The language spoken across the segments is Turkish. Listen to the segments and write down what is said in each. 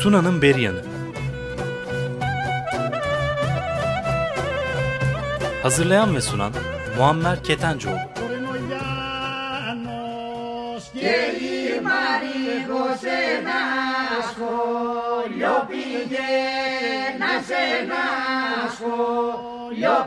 Tuna'nın Beryanı Hazırlayan ve sunan Muammer Ketencoğlu. Yo nasco, yo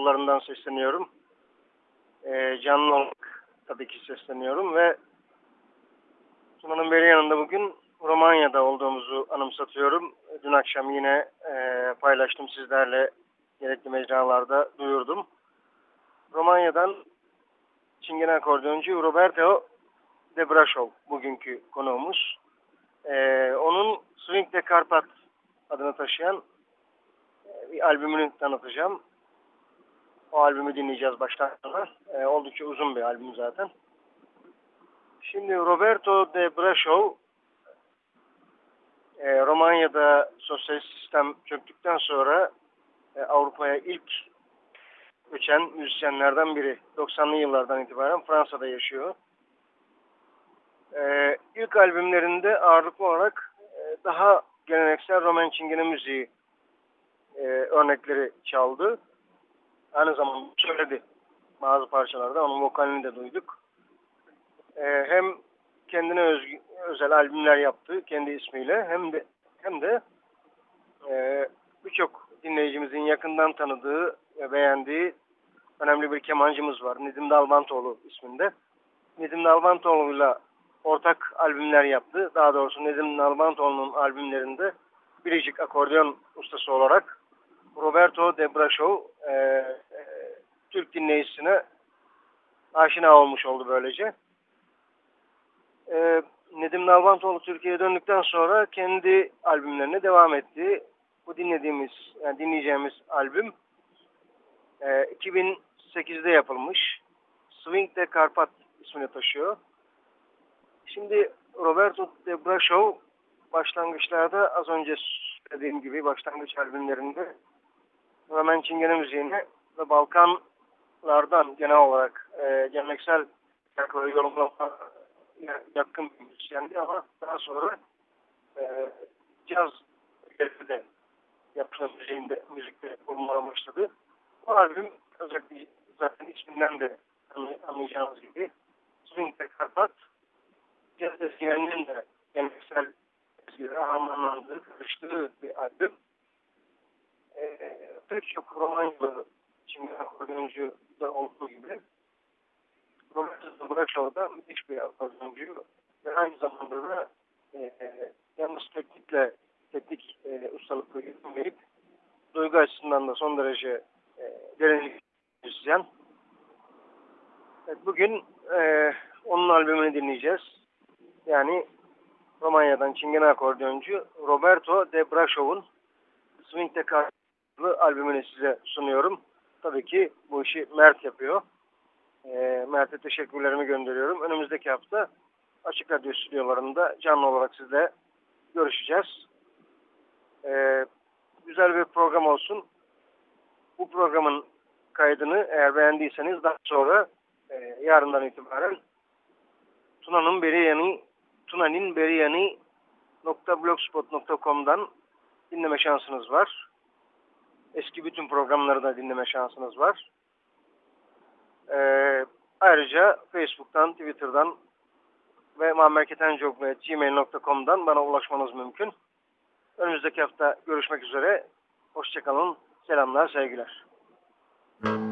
yollarından sesleniyorum. Ee, canlı olarak tabii ki sesleniyorum ve Tuna'nın beri yanında bugün Romanya'da olduğumuzu anımsatıyorum. Dün akşam yine e, paylaştım sizlerle gerekli mecralarda duyurdum. Romanya'dan Çingen akordeoncu Roberto Debrashov bugünkü konuğumuz. Ee, onun Swing de Karpat adını taşıyan e, bir albümünü tanıtacağım. O albümü dinleyeceğiz baştan sona. E, oldukça uzun bir albüm zaten. Şimdi Roberto de Brasov e, Romanya'da sosyalist sistem çöktükten sonra e, Avrupa'ya ilk göçen müzisyenlerden biri. 90'lı yıllardan itibaren Fransa'da yaşıyor. E, ilk albümlerinde ağırlıklı olarak e, daha geleneksel Roman Çingene müziği e, örnekleri çaldı. Aynı zamanda söyledi bazı parçalarda. Onun vokalini de duyduk. E, hem kendine özgü, özel albümler yaptı kendi ismiyle hem de hem de e, birçok dinleyicimizin yakından tanıdığı ve beğendiği önemli bir kemancımız var. Nedim Dalbantoğlu isminde. Nedim Dalbantoğlu'yla ortak albümler yaptı. Daha doğrusu Nedim Dalbantoğlu'nun albümlerinde biricik akordeon ustası olarak Roberto Debrashov e, e, Türk dinleyicisine aşina olmuş oldu böylece. E, Nedim Nalbantoğlu Türkiye'ye döndükten sonra kendi albümlerine devam etti. Bu dinlediğimiz, yani dinleyeceğimiz albüm e, 2008'de yapılmış. Swing de Karpat ismini taşıyor. Şimdi Roberto Debrashov başlangıçlarda az önce dediğim gibi başlangıç albümlerinde Roman Çingene müziğine ve Balkanlardan genel olarak e, geleneksel şarkıları yorumlama yakın bir müzisyendi ama daha sonra e, caz de yapılan müziğinde müzikte bulunmaya başladı. Bu albüm özellikle zaten isminden de anlayacağınız gibi Swing de Karpat caz ezgilerinin de geleneksel ezgilere harmanlandığı, karıştığı bir albüm. E, çok Romanyalı şimdi akordeoncu da olduğu gibi Roberto Braccio da müthiş bir akordeoncu ve aynı zamanda da e, yalnız teknikle teknik e, ustalıkla yetinmeyip duygu açısından da son derece e, derinlik müzisyen. Evet, bugün e, onun albümünü dinleyeceğiz. Yani Romanya'dan Çingene akordeoncu Roberto de Brashov'un Swing the adlı albümünü size sunuyorum. Tabii ki bu işi Mert yapıyor. E, Mert'e teşekkürlerimi gönderiyorum. Önümüzdeki hafta Açık Radyo stüdyolarında canlı olarak sizle görüşeceğiz. E, güzel bir program olsun. Bu programın kaydını eğer beğendiyseniz daha sonra e, yarından itibaren Tuna'nın Beriyani Tunanin Beriyani blogspot.com'dan dinleme şansınız var. Eski bütün programları da dinleme şansınız var. Ee, ayrıca Facebook'tan, Twitter'dan ve muammerketencog.gmail.com'dan bana ulaşmanız mümkün. Önümüzdeki hafta görüşmek üzere. Hoşçakalın. Selamlar, sevgiler. Müzik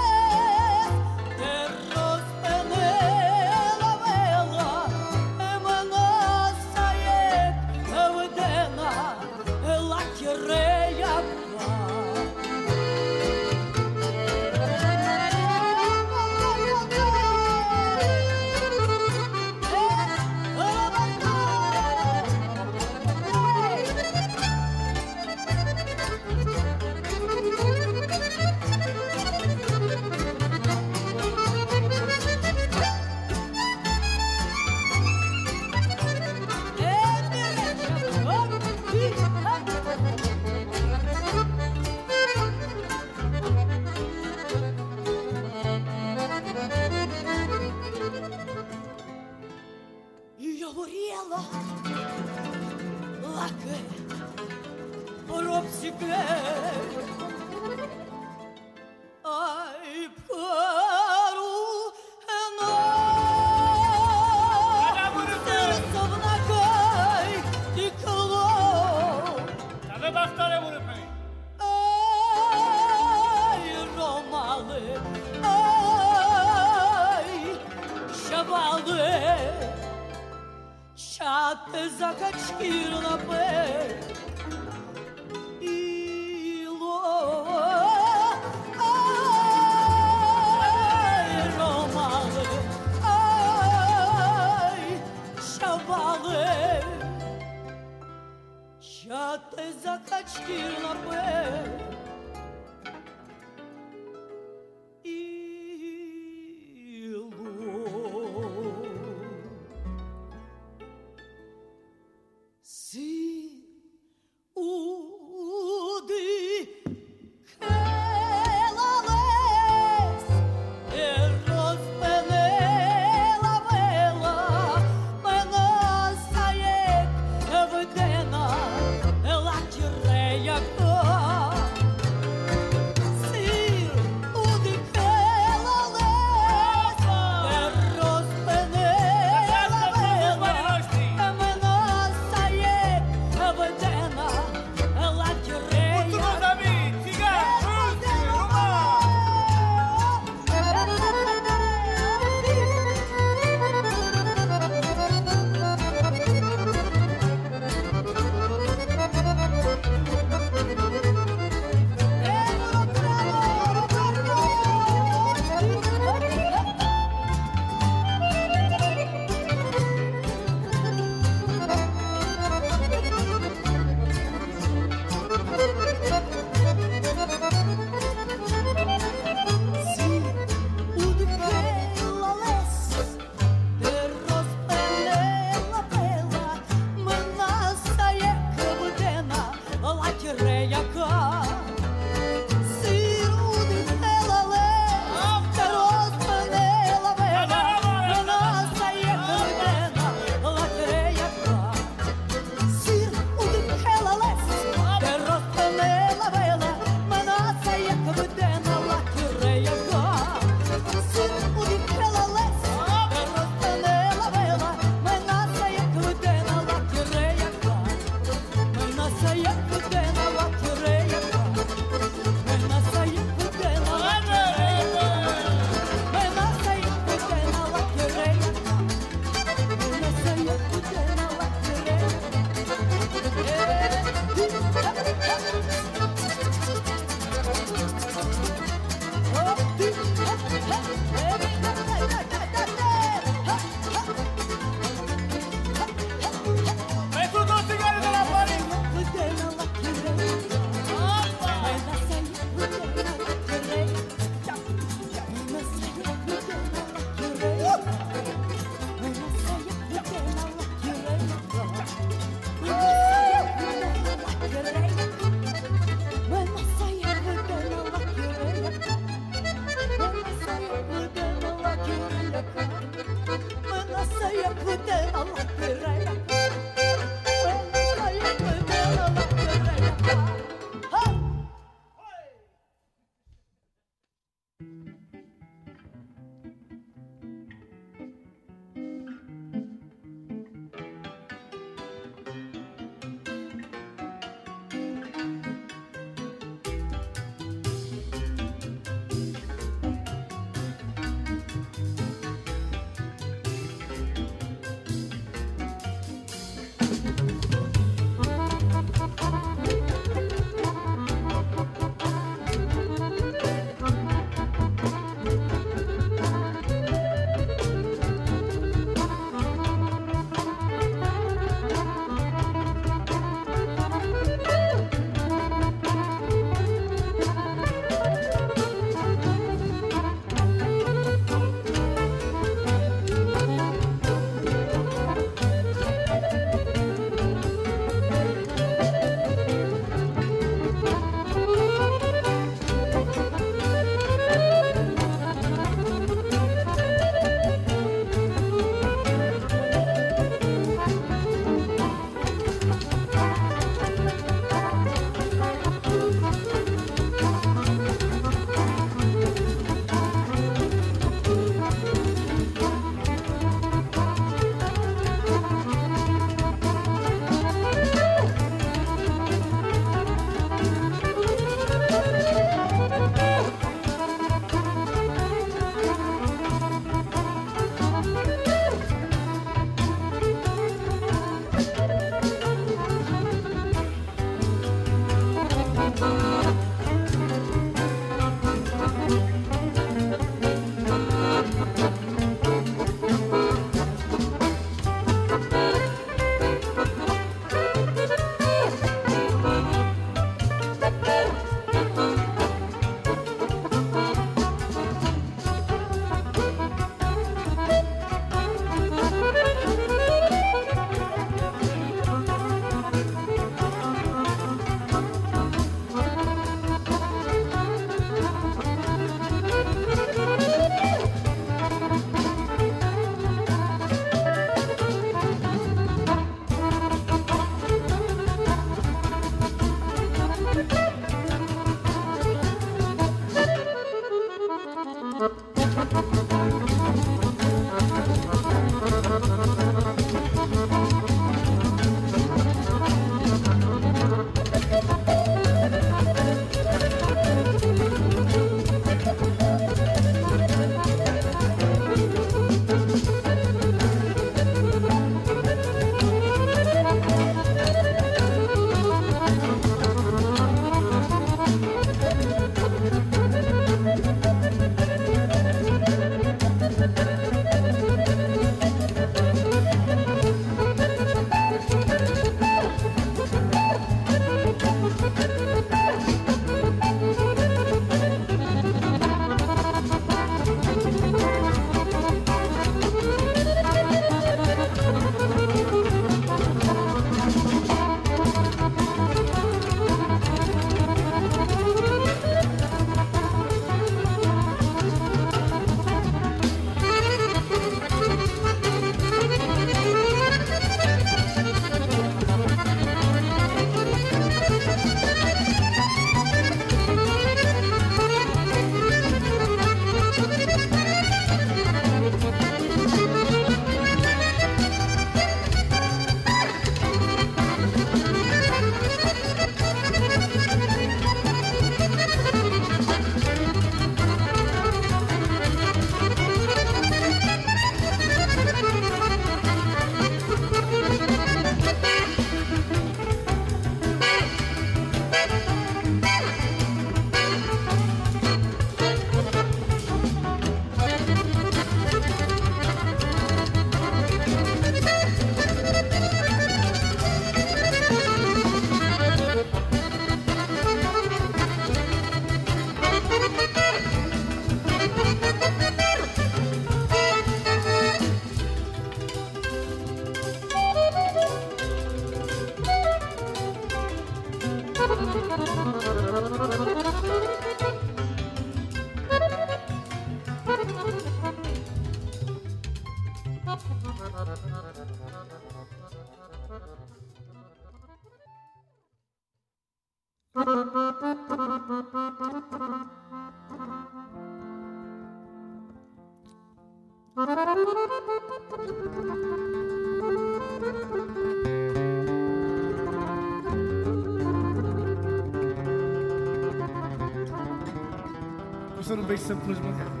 Professor, um beijo sempre nas mancadas.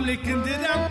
I'm licking it up.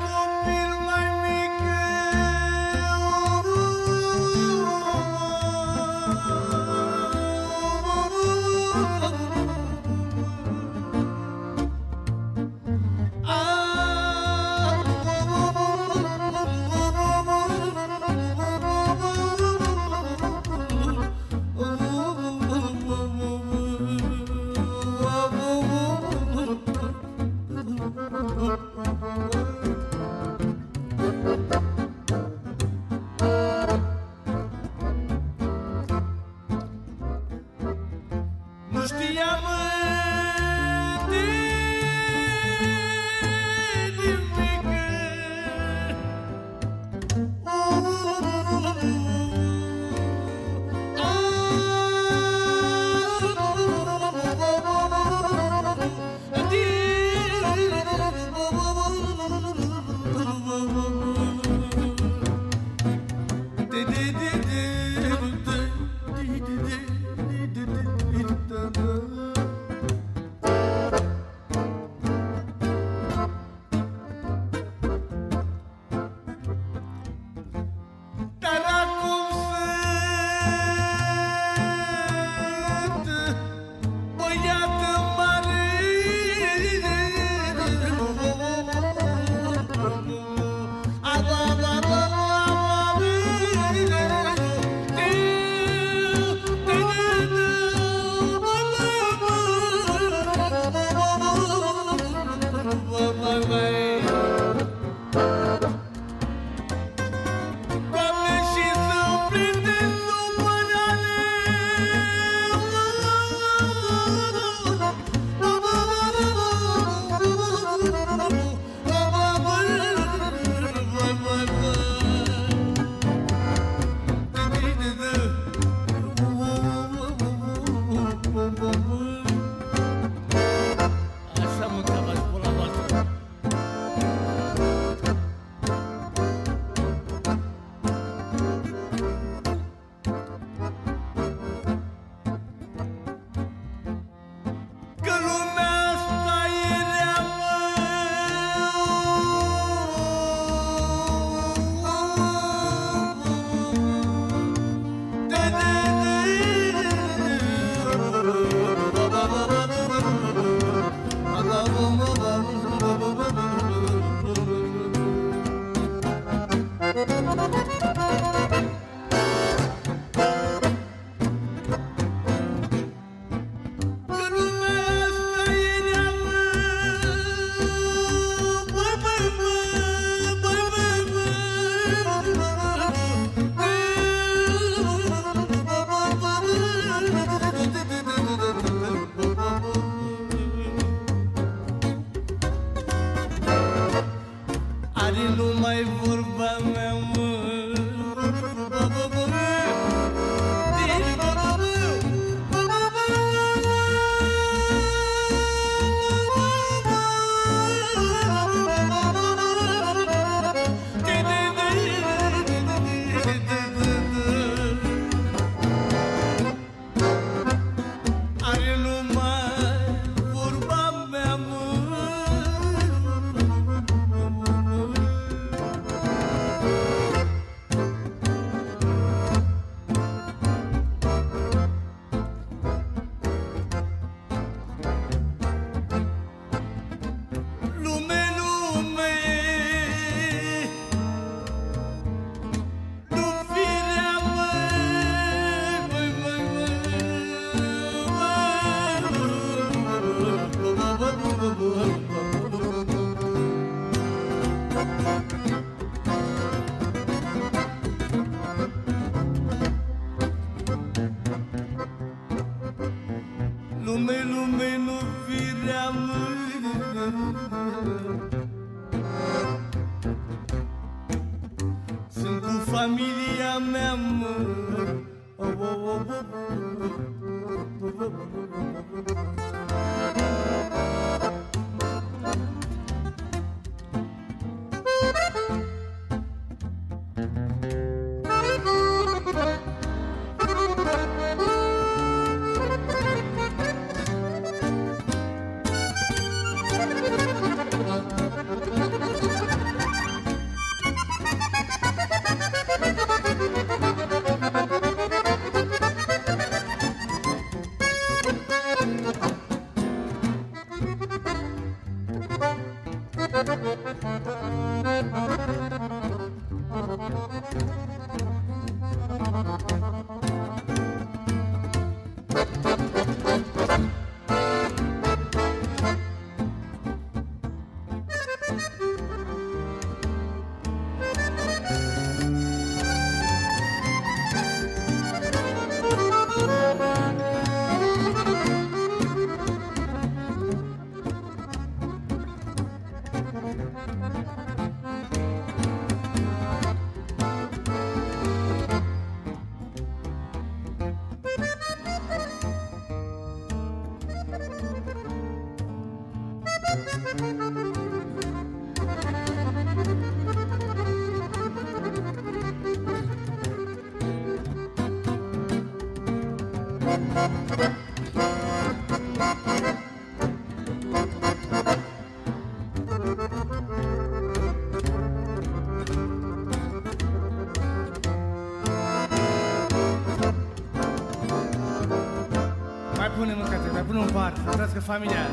familiar.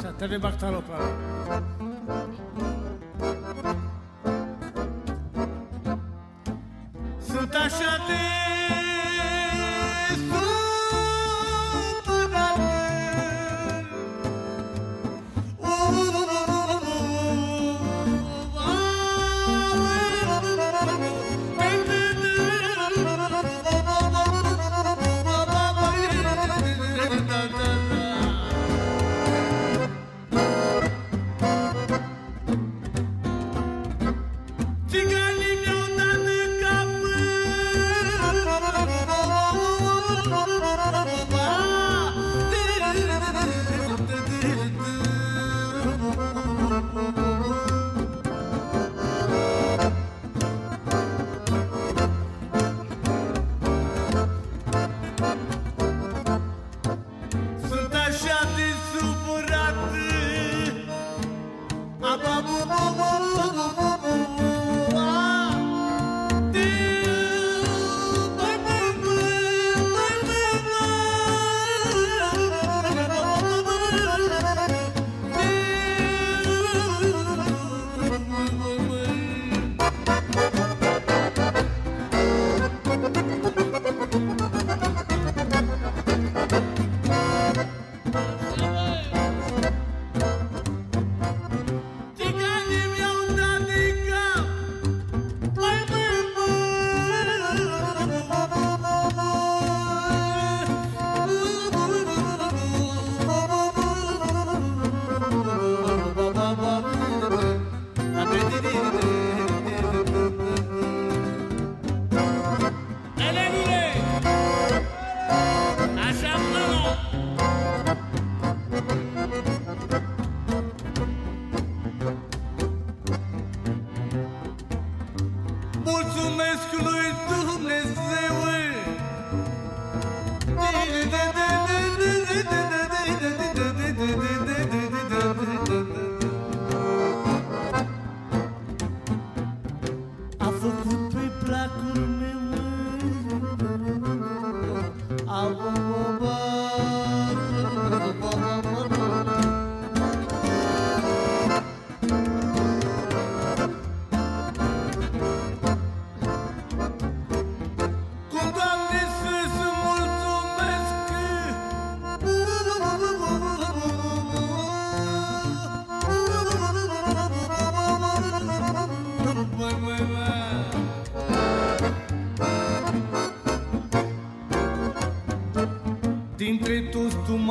Saturday back to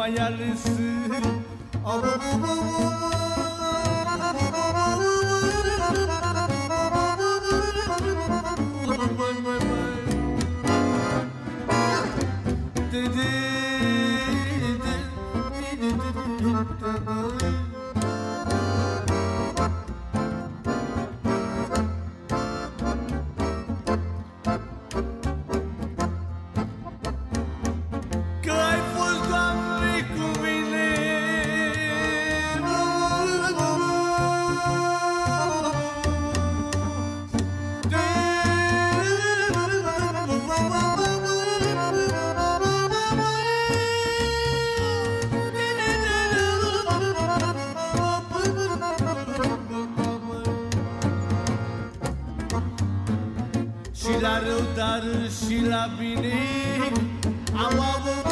yarısı. Abu bu bu bu. Și la rău, dar și la bine. Am avut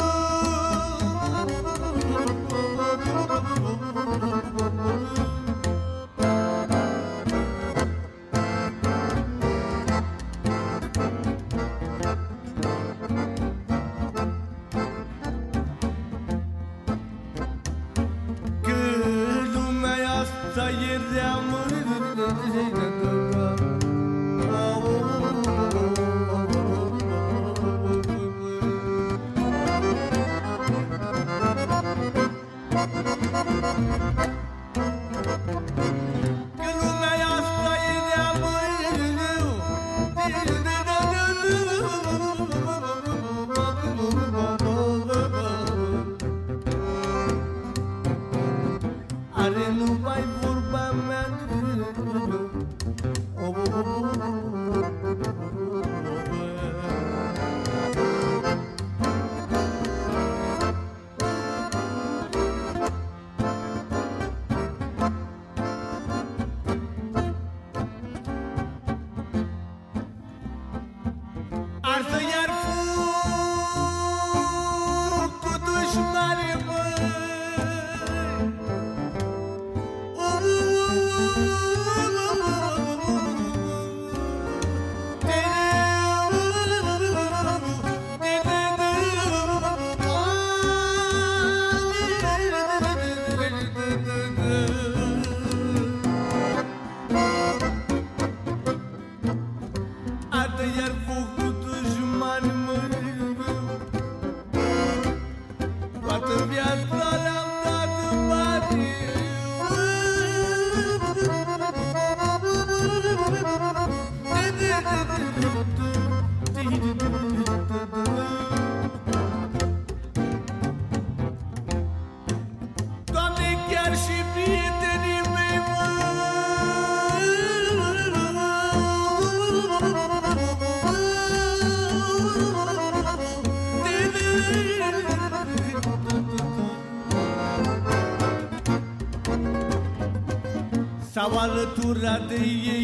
tu rateyi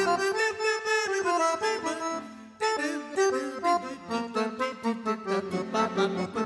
Bye ba ba ba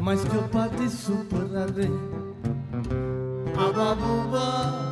Mas que eu padeço por a Ababuba